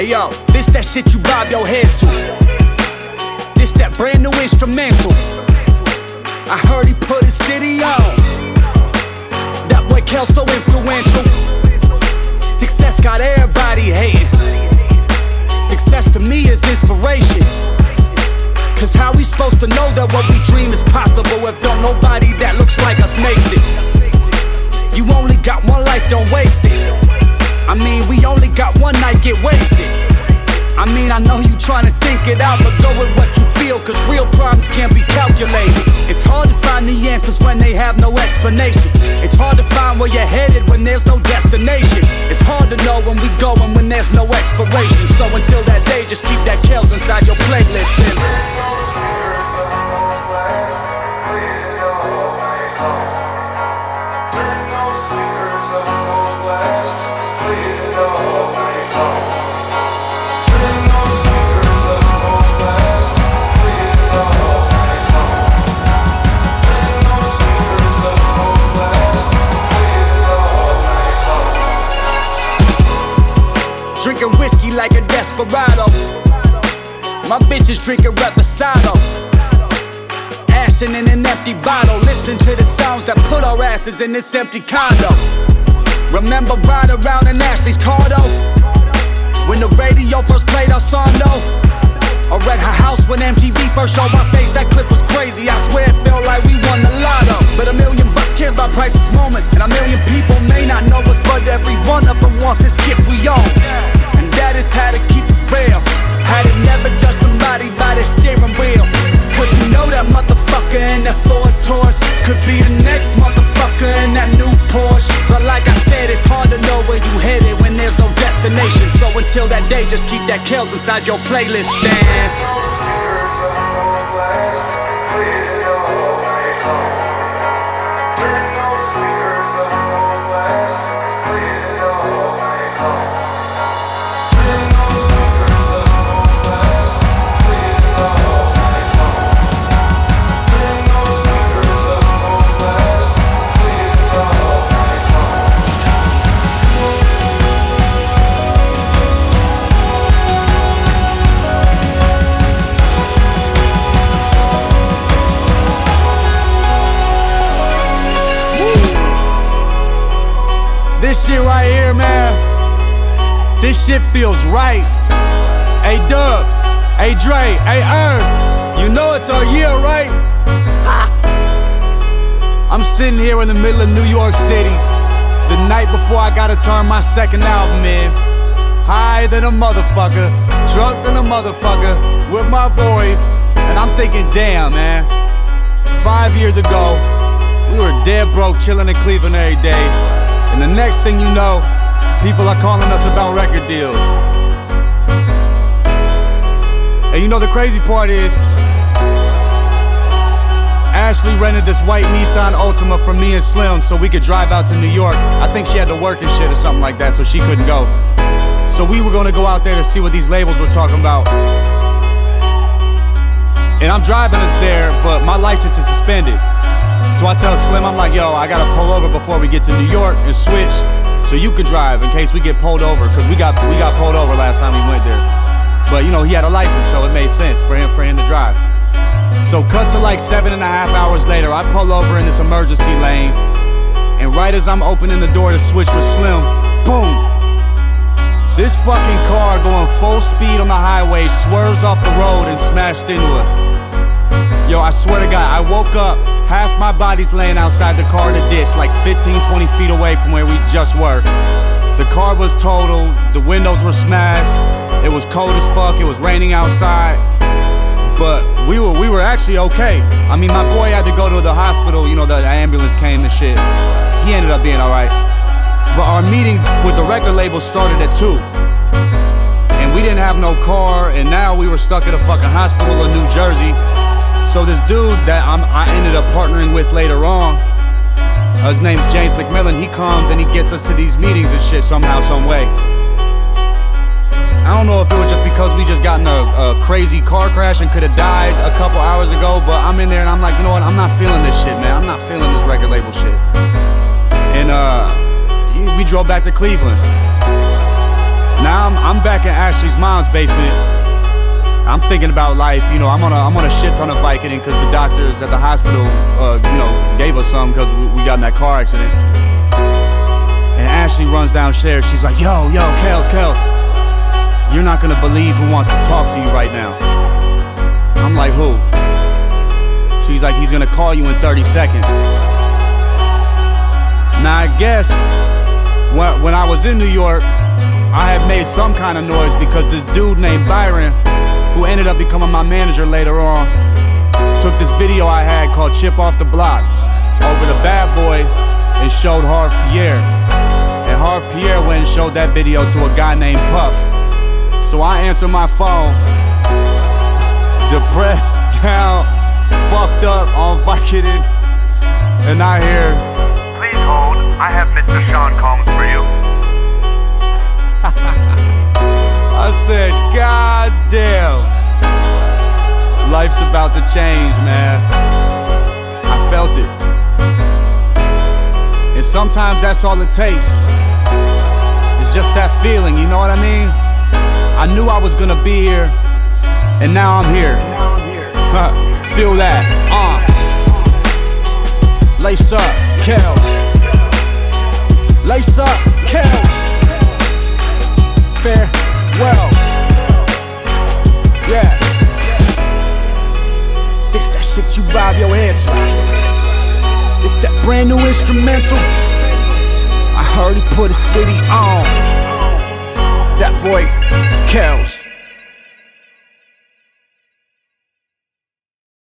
Hey yo, this that shit you bob your head to. This that brand new instrumental. I heard he put his city on. That boy Kel so influential. Success got everybody hating. Success to me is inspiration. Cause how we supposed to know that what we dream is possible if don't nobody that looks like us makes it? You only got one life, don't waste trying to think it out, but go with what you feel, cause real problems can't be calculated. It's hard to find the answers when they have no explanation. It's hard to find where you're headed when there's no destination. It's hard to know when we going when there's no expiration. So until that day, just keep that Kells inside your playlist. And Drinking desperado. My bitches drinking reposado. Ashing in an empty bottle. Listening to the sounds that put our asses in this empty condo. Remember ride around in Ashley's car though? When the radio first played our song though? Or at her house when MTV first showed my face, that clip was crazy. I swear it felt like we won the lotto. But a million bucks can't buy priceless moments. And a million people may not know us, but every one of them wants this gift we own. And that is how to keep So until that day, just keep that Kells inside your playlist, Dan. This shit right here, man. This shit feels right. Hey Dub, hey Dre, hey Herb, you know it's our year, right? Ha! I'm sitting here in the middle of New York City, the night before I gotta turn my second album in. High than a motherfucker, drunk than a motherfucker, with my boys, and I'm thinking, damn, man. Five years ago, we were dead broke, chilling in Cleveland every day. And the next thing you know, people are calling us about record deals. And you know the crazy part is, Ashley rented this white Nissan Altima for me and Slim so we could drive out to New York. I think she had to work and shit or something like that, so she couldn't go. So we were gonna go out there to see what these labels were talking about. And I'm driving us there, but my license is suspended. So I tell Slim, I'm like, yo, I gotta pull over before we get to New York and switch so you could drive in case we get pulled over. Cause we got we got pulled over last time we went there. But you know, he had a license, so it made sense for him for him to drive. So cut to like seven and a half hours later, I pull over in this emergency lane. And right as I'm opening the door to switch with Slim, boom! This fucking car going full speed on the highway swerves off the road and smashed into us. Yo, I swear to God, I woke up, half my body's laying outside the car in a ditch, like 15, 20 feet away from where we just were. The car was totaled, the windows were smashed, it was cold as fuck, it was raining outside. But we were we were actually okay. I mean, my boy had to go to the hospital, you know, the ambulance came and shit. He ended up being alright. But our meetings with the record label started at 2. And we didn't have no car, and now we were stuck at a fucking hospital in New Jersey. So this dude that I'm, I ended up partnering with later on, uh, his name's James McMillan. He comes and he gets us to these meetings and shit somehow, some way. I don't know if it was just because we just got in a, a crazy car crash and could have died a couple hours ago, but I'm in there and I'm like, you know what? I'm not feeling this shit, man. I'm not feeling this record label shit. And uh, we drove back to Cleveland. Now I'm, I'm back in Ashley's mom's basement. I'm thinking about life, you know. I'm on a I'm on a shit ton of Vicodin because the doctors at the hospital, uh, you know, gave us some because we, we got in that car accident. And Ashley runs downstairs. She's like, "Yo, yo, Kels, Kels, you're not gonna believe who wants to talk to you right now." I'm like, "Who?" She's like, "He's gonna call you in 30 seconds." Now I guess when, when I was in New York, I had made some kind of noise because this dude named Byron, who ended up becoming my manager later on, took this video I had called Chip Off the Block over to Bad Boy and showed Harve Pierre. And Harve Pierre went and showed that video to a guy named Puff. So I answer my phone, depressed, down, fucked up on Vicodin, and I hear, Please hold. I have Mr. Sean Combs for you. Life's about to change, man. I felt it. And sometimes that's all it takes. It's just that feeling, you know what I mean? I knew I was gonna be here, and now I'm here. Feel that, uh. Lace up, Kels. Lace up, Kels. Farewell. You bob your head to. This that brand new instrumental. I heard he put a city on. That boy, Kels.